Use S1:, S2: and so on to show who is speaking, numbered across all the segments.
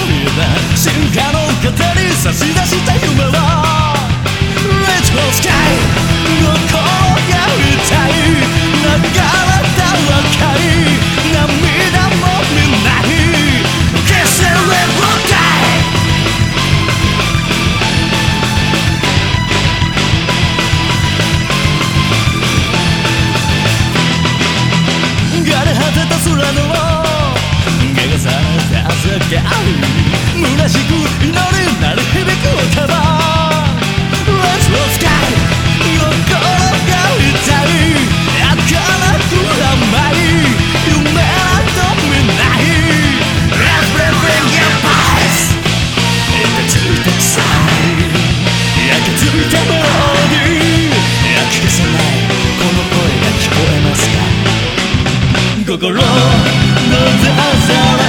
S1: るよな進化の糧に差し出した夢は Let's go sky 向こうやりたい流れた若い涙も見ない消せれば Die 枯れ果てた空の授け合う虚しく祈り鳴り響く歌は Let's go sky 心が痛い。儚く甘い夢なんと見ない Let's bring bring your past 焼けついた臭い焼けついたメロディー焼き消せないこの声が聞こえますか心のざされた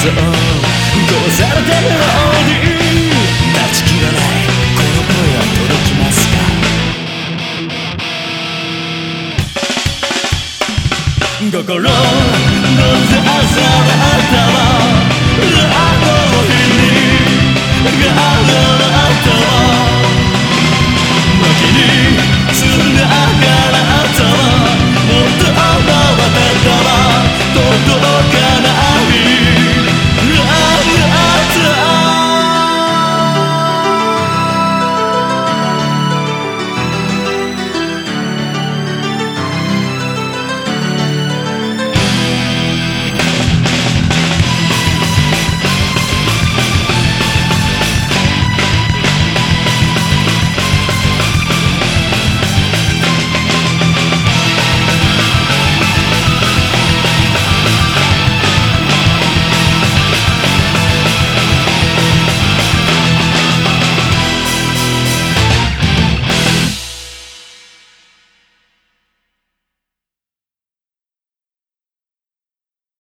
S1: ぞ殺されたメロディー断ち切らないこの声は届きますか心のざさら